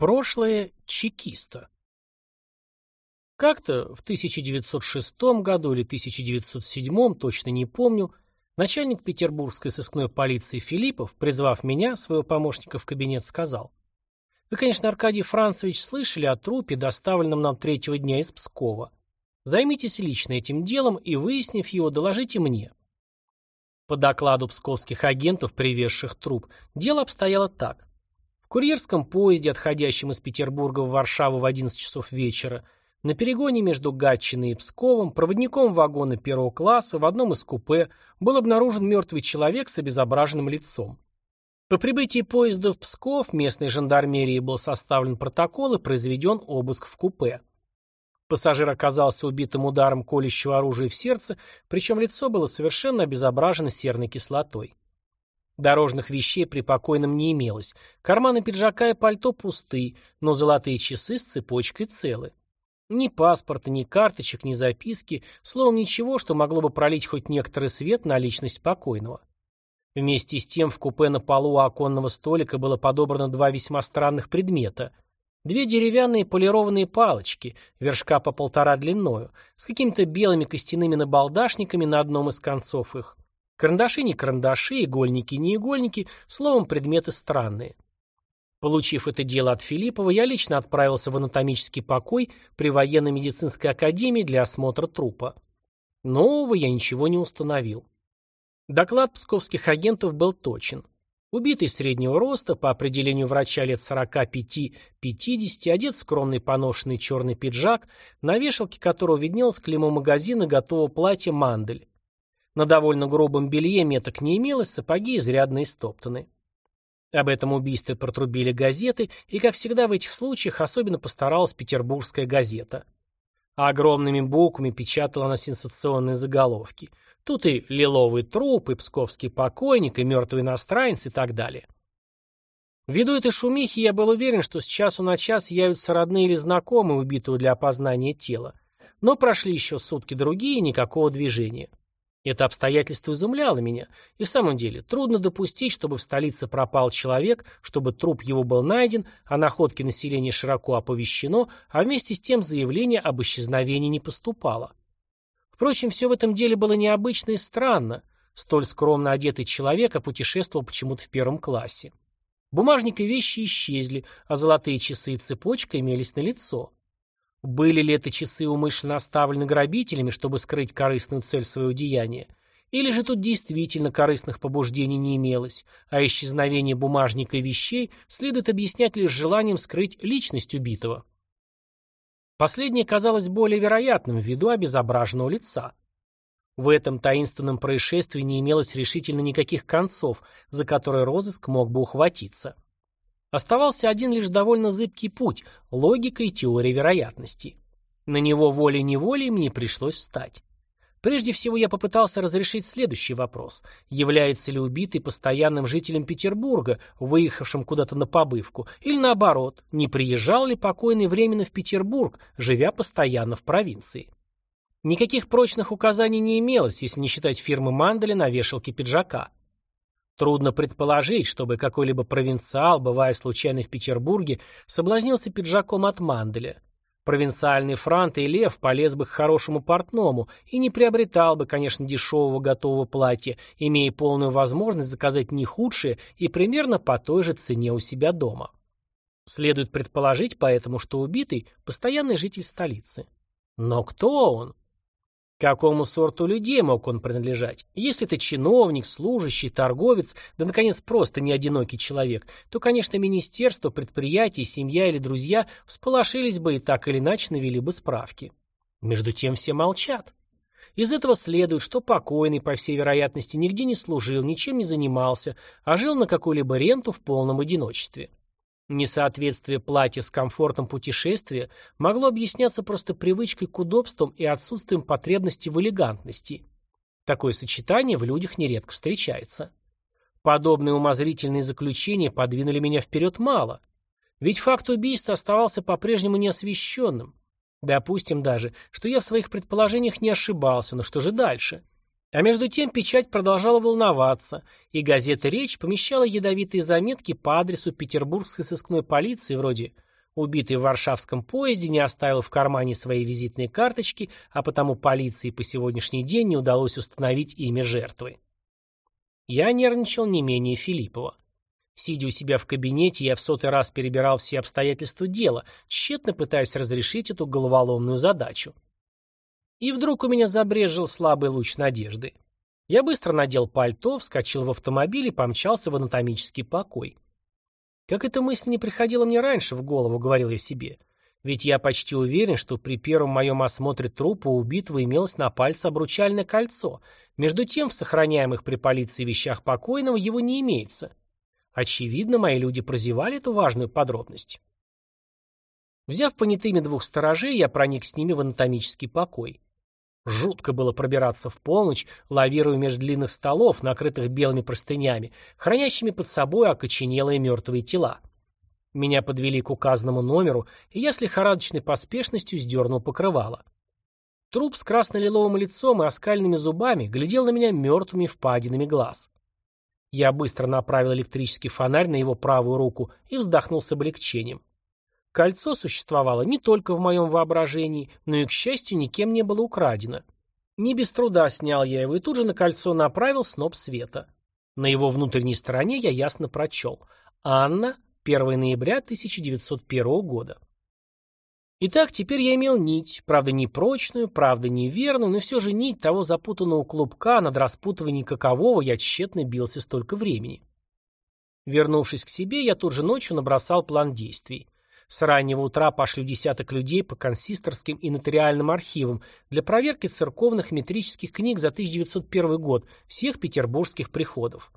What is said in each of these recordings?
Прошлое чекиста. Как-то в 1906 году или 1907, точно не помню, начальник петербургской сыскной полиции Филиппов, призвав меня, своего помощника в кабинет, сказал, «Вы, конечно, Аркадий Францевич, слышали о трупе, доставленном нам третьего дня из Пскова. Займитесь лично этим делом и, выяснив его, доложите мне». По докладу псковских агентов, привезших труп, дело обстояло так курьерском поезде, отходящем из Петербурга в Варшаву в 11 часов вечера, на перегоне между Гатчиной и Псковом, проводником вагона первого класса в одном из купе был обнаружен мертвый человек с обезображенным лицом. По прибытии поезда в Псков местной жандармерии был составлен протокол и произведен обыск в купе. Пассажир оказался убитым ударом колющего оружия в сердце, причем лицо было совершенно обезображено серной кислотой. Дорожных вещей при покойном не имелось. Карманы пиджака и пальто пусты, но золотые часы с цепочкой целы. Ни паспорта, ни карточек, ни записки, словом, ничего, что могло бы пролить хоть некоторый свет на личность покойного. Вместе с тем в купе на полу у оконного столика было подобрано два весьма странных предмета. Две деревянные полированные палочки, вершка по полтора длиною, с какими-то белыми костяными набалдашниками на одном из концов их. Карандаши не карандаши, игольники не игольники, словом, предметы странные. Получив это дело от Филиппова, я лично отправился в анатомический покой при военно-медицинской академии для осмотра трупа. Нового я ничего не установил. Доклад псковских агентов был точен. Убитый среднего роста, по определению врача лет 45-50, одет в скромный поношенный черный пиджак, на вешалке которого виднелось клеймо магазина готового платья «Мандель». На довольно грубом белье меток не имелось, сапоги изрядно истоптаны. Об этом убийстве протрубили газеты, и, как всегда в этих случаях, особенно постаралась петербургская газета. А огромными буквами печатала она сенсационные заголовки. Тут и лиловый труп, и псковский покойник, и мертвый иностранец, и так далее. Ввиду этой шумихи я был уверен, что с часу на час явятся родные или знакомые убитого для опознания тела. Но прошли еще сутки другие, никакого движения. Это обстоятельство изумляло меня, и в самом деле трудно допустить, чтобы в столице пропал человек, чтобы труп его был найден, а находки населения широко оповещено, а вместе с тем заявление об исчезновении не поступало. Впрочем, все в этом деле было необычно и странно. Столь скромно одетый человек путешествовал почему-то в первом классе. Бумажник и вещи исчезли, а золотые часы и цепочка имелись на лицо. Были ли это часы умышленно оставлены грабителями, чтобы скрыть корыстную цель своего деяния? Или же тут действительно корыстных побуждений не имелось, а исчезновение бумажника и вещей следует объяснять лишь желанием скрыть личность убитого? Последнее казалось более вероятным ввиду обезображенного лица. В этом таинственном происшествии не имелось решительно никаких концов, за которые розыск мог бы ухватиться. Оставался один лишь довольно зыбкий путь – логика и теория вероятности. На него волей-неволей мне пришлось встать. Прежде всего я попытался разрешить следующий вопрос. Является ли убитый постоянным жителем Петербурга, выехавшим куда-то на побывку, или наоборот, не приезжал ли покойный временно в Петербург, живя постоянно в провинции? Никаких прочных указаний не имелось, если не считать фирмы Манделя на вешалке пиджака. Трудно предположить, чтобы какой-либо провинциал, бывая случайно в Петербурге, соблазнился пиджаком от Манделя. Провинциальный Франт и Лев полез бы к хорошему портному и не приобретал бы, конечно, дешевого готового платья, имея полную возможность заказать не худшее и примерно по той же цене у себя дома. Следует предположить поэтому, что убитый – постоянный житель столицы. Но кто он? Какому сорту людей мог он принадлежать? Если это чиновник, служащий, торговец, да, наконец, просто не одинокий человек, то, конечно, министерство, предприятие, семья или друзья всполошились бы и так или иначе навели бы справки. Между тем все молчат. Из этого следует, что покойный, по всей вероятности, нигде не служил, ничем не занимался, а жил на какую-либо ренту в полном одиночестве. Несоответствие платья с комфортом путешествия могло объясняться просто привычкой к удобствам и отсутствием потребности в элегантности. Такое сочетание в людях нередко встречается. Подобные умозрительные заключения подвинули меня вперед мало. Ведь факт убийства оставался по-прежнему неосвещенным. Допустим даже, что я в своих предположениях не ошибался, но что же дальше? А между тем печать продолжала волноваться, и газета «Речь» помещала ядовитые заметки по адресу петербургской сыскной полиции вроде Убитый в варшавском поезде не оставил в кармане свои визитные карточки, а потому полиции по сегодняшний день не удалось установить имя жертвы. Я нервничал не менее Филиппова. Сидя у себя в кабинете, я в сотый раз перебирал все обстоятельства дела, тщетно пытаясь разрешить эту головоломную задачу. И вдруг у меня забрежил слабый луч надежды. Я быстро надел пальто, вскочил в автомобиль и помчался в анатомический покой. Как эта мысль не приходила мне раньше в голову, говорил я себе. Ведь я почти уверен, что при первом моем осмотре трупа убитого имелось на пальце обручальное кольцо. Между тем, в сохраняемых при полиции вещах покойного его не имеется. Очевидно, мои люди прозевали эту важную подробность. Взяв понятыми двух сторожей, я проник с ними в анатомический покой. Жутко было пробираться в полночь, лавируя между длинных столов, накрытых белыми простынями, хранящими под собой окоченелые мертвые тела. Меня подвели к указанному номеру, и я с лихорадочной поспешностью сдернул покрывало. Труп с красно-лиловым лицом и оскальными зубами глядел на меня мертвыми впадинами глаз. Я быстро направил электрический фонарь на его правую руку и вздохнул с облегчением. Кольцо существовало не только в моем воображении, но и, к счастью, никем не было украдено. Не без труда снял я его и тут же на кольцо направил сноп света. На его внутренней стороне я ясно прочел. Анна, 1 ноября 1901 года. Итак, теперь я имел нить, правда не прочную, правда неверную, но все же нить того запутанного клубка, над распутыванием какового я тщетно бился столько времени. Вернувшись к себе, я тут же ночью набросал план действий. С раннего утра пошлю десяток людей по консисторским и нотариальным архивам для проверки церковных метрических книг за 1901 год всех петербургских приходов.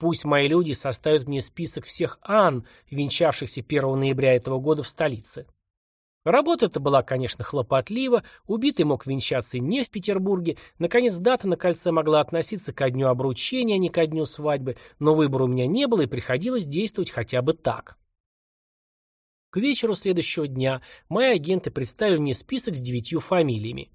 Пусть мои люди составят мне список всех ан, венчавшихся 1 ноября этого года в столице. Работа эта была, конечно, хлопотлива, убитый мог венчаться не в Петербурге, наконец дата на кольце могла относиться ко дню обручения, а не ко дню свадьбы, но выбора у меня не было и приходилось действовать хотя бы так. К вечеру следующего дня мои агенты представили мне список с девятью фамилиями.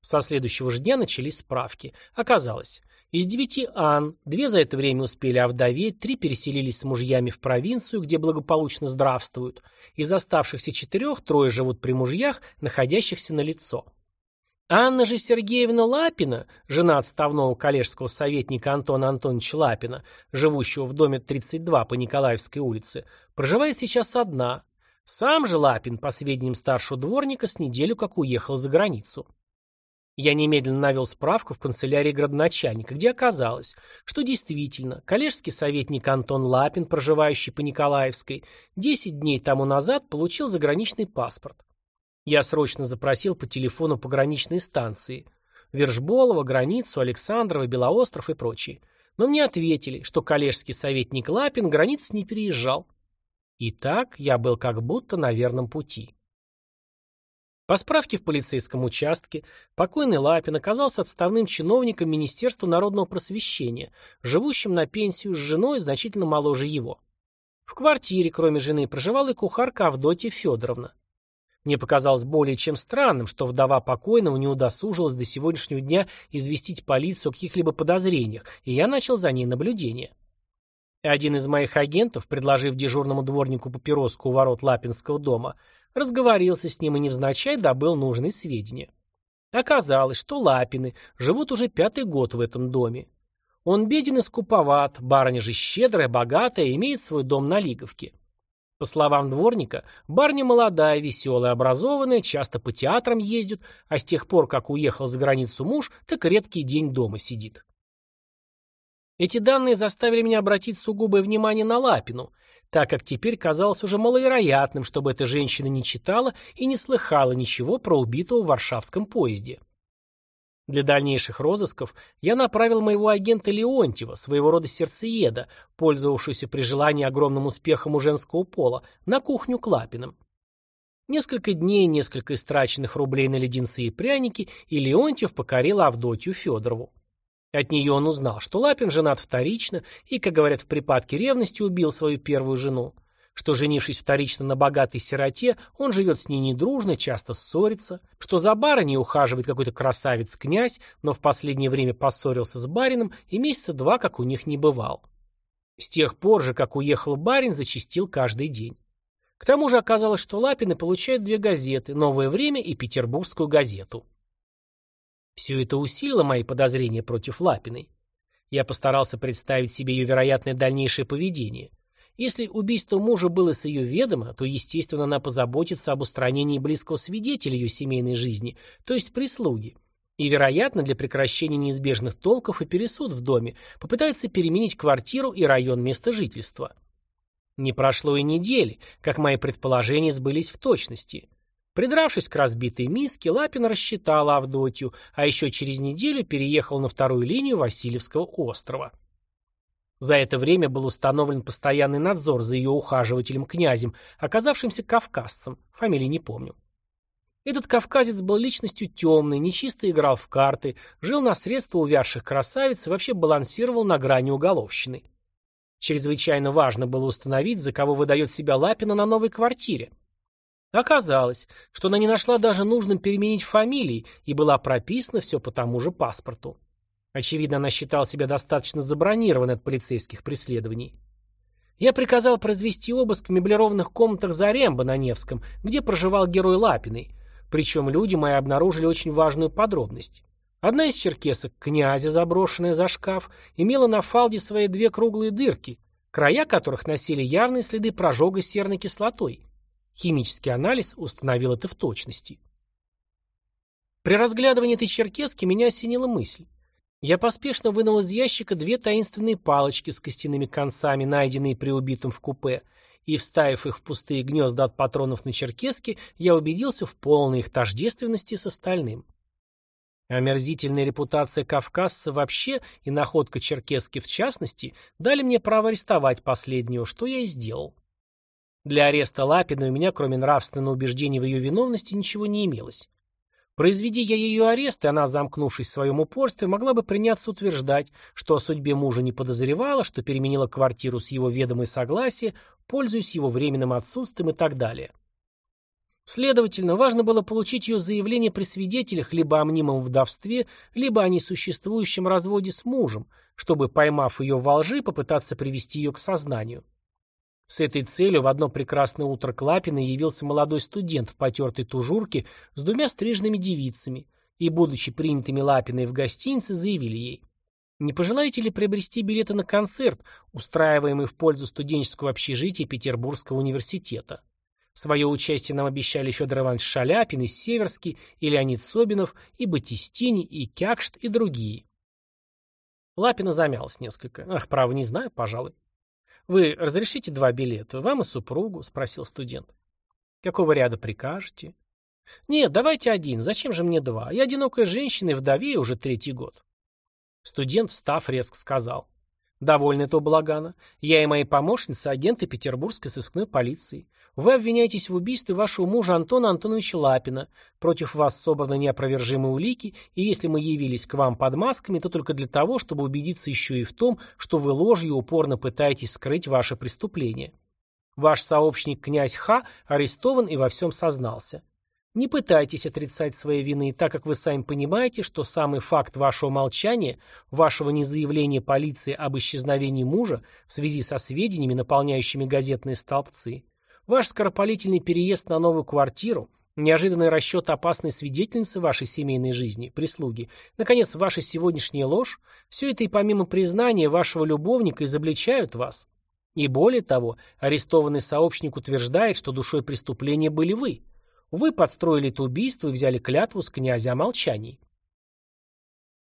Со следующего же дня начались справки. Оказалось, из девяти Ан, две за это время успели овдоветь, три переселились с мужьями в провинцию, где благополучно здравствуют. Из оставшихся четырех трое живут при мужьях, находящихся на лицо. Анна же Сергеевна Лапина, жена отставного коллежского советника Антона Антоновича Лапина, живущего в доме 32 по Николаевской улице, проживает сейчас одна, сам же Лапин, по сведениям старшего дворника, с неделю как уехал за границу. Я немедленно навел справку в канцелярии градоначальника, где оказалось, что действительно коллежский советник Антон Лапин, проживающий по Николаевской, 10 дней тому назад получил заграничный паспорт. Я срочно запросил по телефону пограничные станции. Вершболова, Границу, Александрова, Белоостров и прочие. Но мне ответили, что коллежский советник Лапин границ не переезжал. И так я был как будто на верном пути. По справке в полицейском участке, покойный Лапин оказался отставным чиновником Министерства народного просвещения, живущим на пенсию с женой значительно моложе его. В квартире, кроме жены, проживала и кухарка Авдотья Федоровна. Мне показалось более чем странным, что вдова покойного не удосужилась до сегодняшнего дня известить полицию о каких-либо подозрениях, и я начал за ней наблюдение. Один из моих агентов, предложив дежурному дворнику папироску у ворот Лапинского дома, разговорился с ним и невзначай добыл нужные сведения. Оказалось, что Лапины живут уже пятый год в этом доме. Он беден и скуповат, барыня же щедрая, богатая, имеет свой дом на Лиговке. По словам дворника, барыня молодая, веселая, образованная, часто по театрам ездит, а с тех пор, как уехал за границу муж, так редкий день дома сидит. Эти данные заставили меня обратить сугубое внимание на Лапину, так как теперь казалось уже маловероятным, чтобы эта женщина не читала и не слыхала ничего про убитого в варшавском поезде. Для дальнейших розысков я направил моего агента Леонтьева, своего рода сердцееда, пользовавшегося при желании огромным успехом у женского пола, на кухню к Лапиным. Несколько дней, несколько истраченных рублей на леденцы и пряники, и Леонтьев покорил Авдотью Федорову. От нее он узнал, что Лапин женат вторично и, как говорят в припадке ревности, убил свою первую жену, что, женившись вторично на богатой сироте, он живет с ней недружно, часто ссорится, что за барыней ухаживает какой-то красавец-князь, но в последнее время поссорился с барином и месяца два, как у них не бывал. С тех пор же, как уехал барин, зачистил каждый день. К тому же оказалось, что Лапины получают две газеты «Новое время» и «Петербургскую газету». Все это усилило мои подозрения против Лапиной. Я постарался представить себе ее вероятное дальнейшее поведение. Если убийство мужа было с ее ведома, то, естественно, она позаботится об устранении близкого свидетеля ее семейной жизни, то есть прислуги. И, вероятно, для прекращения неизбежных толков и пересуд в доме попытается переменить квартиру и район места жительства. Не прошло и недели, как мои предположения сбылись в точности. Придравшись к разбитой миске, Лапин рассчитал Авдотью, а еще через неделю переехал на вторую линию Васильевского острова. За это время был установлен постоянный надзор за ее ухаживателем-князем, оказавшимся кавказцем, фамилии не помню. Этот кавказец был личностью темной, нечисто играл в карты, жил на средства увядших красавиц и вообще балансировал на грани уголовщины. Чрезвычайно важно было установить, за кого выдает себя Лапина на новой квартире. Оказалось, что она не нашла даже нужным переменить фамилии и была прописана все по тому же паспорту. Очевидно, она считала себя достаточно забронированной от полицейских преследований. Я приказал произвести обыск в меблированных комнатах Заремба на Невском, где проживал герой Лапиной. Причем люди мои обнаружили очень важную подробность. Одна из черкесок, князя, заброшенная за шкаф, имела на фалде свои две круглые дырки, края которых носили явные следы прожога серной кислотой. Химический анализ установил это в точности. При разглядывании этой черкески меня осенила мысль. Я поспешно вынул из ящика две таинственные палочки с костяными концами, найденные при убитом в купе, и, вставив их в пустые гнезда от патронов на черкеске, я убедился в полной их тождественности с остальным. Омерзительная репутация кавказца вообще и находка черкески в частности дали мне право арестовать последнего, что я и сделал. Для ареста Лапина у меня, кроме нравственного убеждения в ее виновности, ничего не имелось. Произведи я ее арест, и она, замкнувшись в своем упорстве, могла бы приняться утверждать, что о судьбе мужа не подозревала, что переменила квартиру с его ведомой согласия, пользуясь его временным отсутствием и так далее. Следовательно, важно было получить ее заявление при свидетелях либо о мнимом вдовстве, либо о несуществующем разводе с мужем, чтобы, поймав ее во лжи, попытаться привести ее к сознанию. С этой целью в одно прекрасное утро к Лапиной явился молодой студент в потертой тужурке с двумя стрижными девицами, и, будучи принятыми Лапиной в гостинице, заявили ей «Не пожелаете ли приобрести билеты на концерт, устраиваемый в пользу студенческого общежития Петербургского университета?» Свое участие нам обещали Федор Иванович Шаляпин и Северский, и Леонид Собинов, и Батистини, и Кякшт, и другие. Лапина замялась несколько. Ах, право, не знаю, пожалуй. «Вы разрешите два билета? Вам и супругу?» — спросил студент. «Какого ряда прикажете?» «Нет, давайте один. Зачем же мне два? Я одинокая женщина и вдовея уже третий год». Студент, встав, резко сказал. Довольны этого балагана. Я и мои помощницы – агенты Петербургской сыскной полиции. Вы обвиняетесь в убийстве вашего мужа Антона Антоновича Лапина. Против вас собраны неопровержимые улики, и если мы явились к вам под масками, то только для того, чтобы убедиться еще и в том, что вы ложью упорно пытаетесь скрыть ваше преступление. Ваш сообщник князь Ха арестован и во всем сознался. Не пытайтесь отрицать свои вины, так как вы сами понимаете, что самый факт вашего молчания, вашего незаявления полиции об исчезновении мужа в связи со сведениями, наполняющими газетные столбцы, ваш скоропалительный переезд на новую квартиру, неожиданный расчет опасной свидетельницы вашей семейной жизни, прислуги, наконец, ваша сегодняшняя ложь, все это и помимо признания вашего любовника изобличают вас. И более того, арестованный сообщник утверждает, что душой преступления были вы – вы подстроили это убийство и взяли клятву с князя о молчании.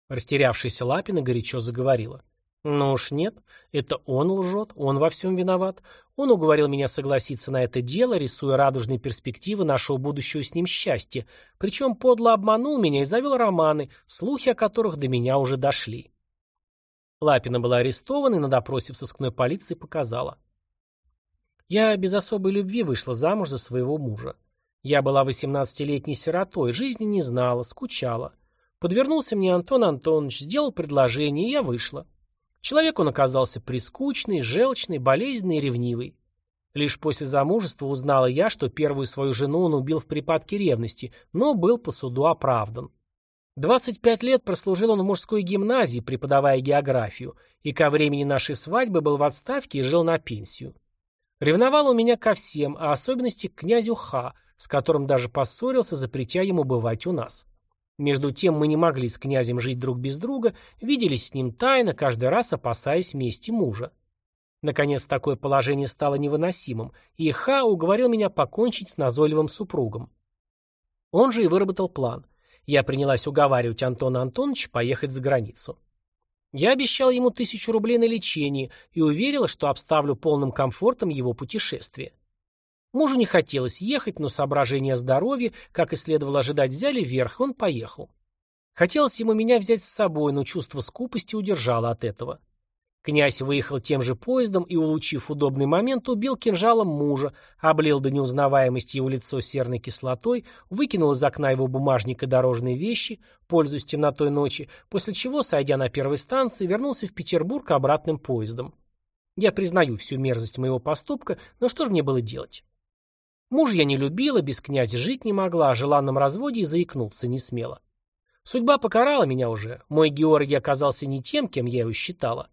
Растерявшаяся Лапина горячо заговорила. «Ну уж нет, это он лжет, он во всем виноват. Он уговорил меня согласиться на это дело, рисуя радужные перспективы нашего будущего с ним счастья, причем подло обманул меня и завел романы, слухи о которых до меня уже дошли». Лапина была арестована и на допросе в сыскной полиции показала. «Я без особой любви вышла замуж за своего мужа. Я была восемнадцатилетней сиротой, жизни не знала, скучала. Подвернулся мне Антон Антонович, сделал предложение, и я вышла. Человек он оказался прискучный, желчный, болезненный и ревнивый. Лишь после замужества узнала я, что первую свою жену он убил в припадке ревности, но был по суду оправдан. 25 лет прослужил он в мужской гимназии, преподавая географию, и ко времени нашей свадьбы был в отставке и жил на пенсию. Ревновал у меня ко всем, а особенности к князю Ха, с которым даже поссорился, запретя ему бывать у нас. Между тем мы не могли с князем жить друг без друга, виделись с ним тайно, каждый раз опасаясь мести мужа. Наконец, такое положение стало невыносимым, и Ха уговорил меня покончить с назойливым супругом. Он же и выработал план. Я принялась уговаривать Антона Антоновича поехать за границу. Я обещал ему тысячу рублей на лечение и уверила, что обставлю полным комфортом его путешествие. Мужу не хотелось ехать, но соображения здоровья, как и следовало ожидать, взяли верх, и он поехал. Хотелось ему меня взять с собой, но чувство скупости удержало от этого. Князь выехал тем же поездом и, улучив удобный момент, убил кинжалом мужа, облил до неузнаваемости его лицо серной кислотой, выкинул из окна его бумажника дорожные вещи, пользуясь темнотой ночи, после чего, сойдя на первой станции, вернулся в Петербург обратным поездом. Я признаю всю мерзость моего поступка, но что же мне было делать? Муж я не любила, без князя жить не могла, о желанном разводе и заикнуться не смела. Судьба покарала меня уже, мой Георгий оказался не тем, кем я его считала.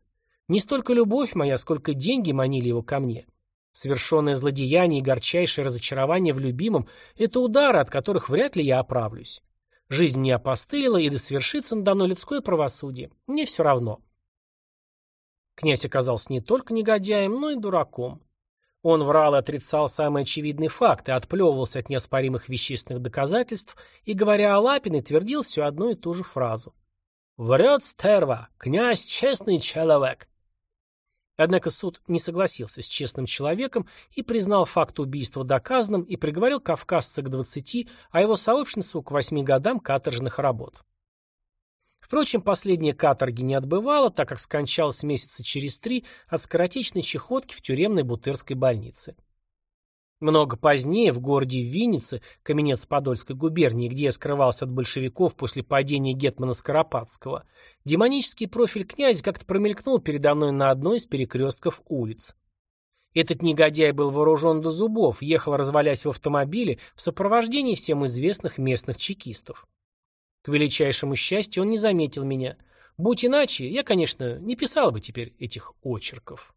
Не столько любовь моя, сколько деньги манили его ко мне. Совершенное злодеяние и горчайшее разочарование в любимом – это удары, от которых вряд ли я оправлюсь. Жизнь не опостылила, и да свершится надо мной людское правосудие. Мне все равно. Князь оказался не только негодяем, но и дураком. Он врал и отрицал самые очевидные факты, отплевывался от неоспоримых вещественных доказательств и, говоря о Лапиной, твердил всю одну и ту же фразу. «Врет стерва! Князь честный человек!» Однако суд не согласился с честным человеком и признал факт убийства доказанным и приговорил кавказца к 20, а его сообщницу к 8 годам каторжных работ. Впрочем, последняя каторги не отбывала, так как скончалась месяца через три от скоротечной чехотки в тюремной Бутырской больнице. Много позднее, в городе Виннице, каменец Подольской губернии, где я скрывался от большевиков после падения Гетмана Скоропадского, демонический профиль князя как-то промелькнул передо мной на одной из перекрестков улиц. Этот негодяй был вооружен до зубов, ехал развалясь в автомобиле в сопровождении всем известных местных чекистов. К величайшему счастью, он не заметил меня. Будь иначе, я, конечно, не писал бы теперь этих очерков.